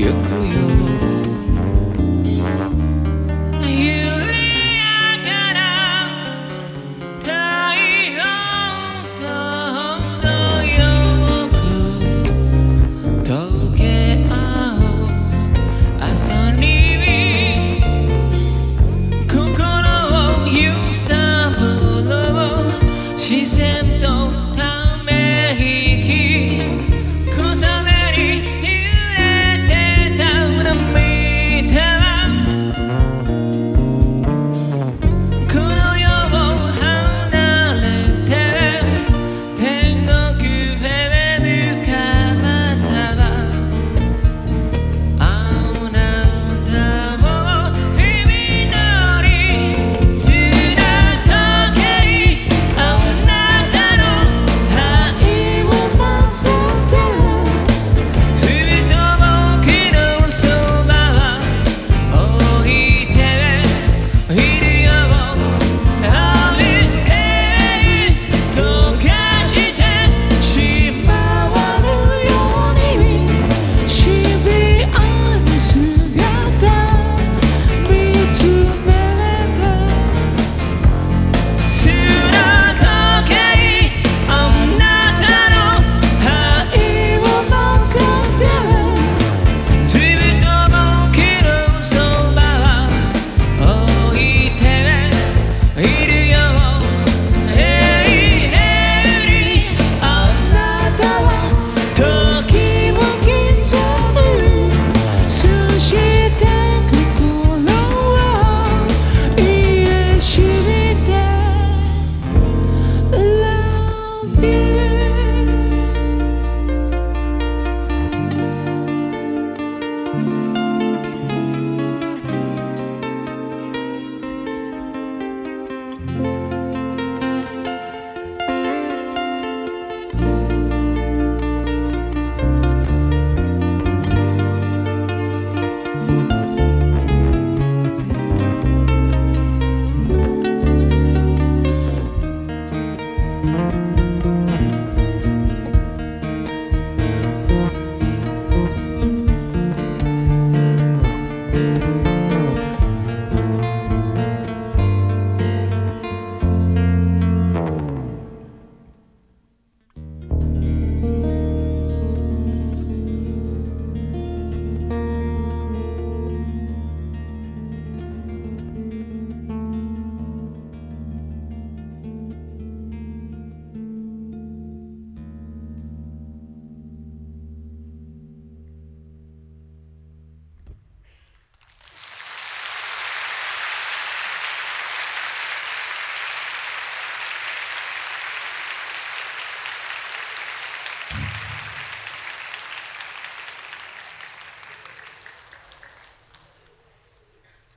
you're cool, you.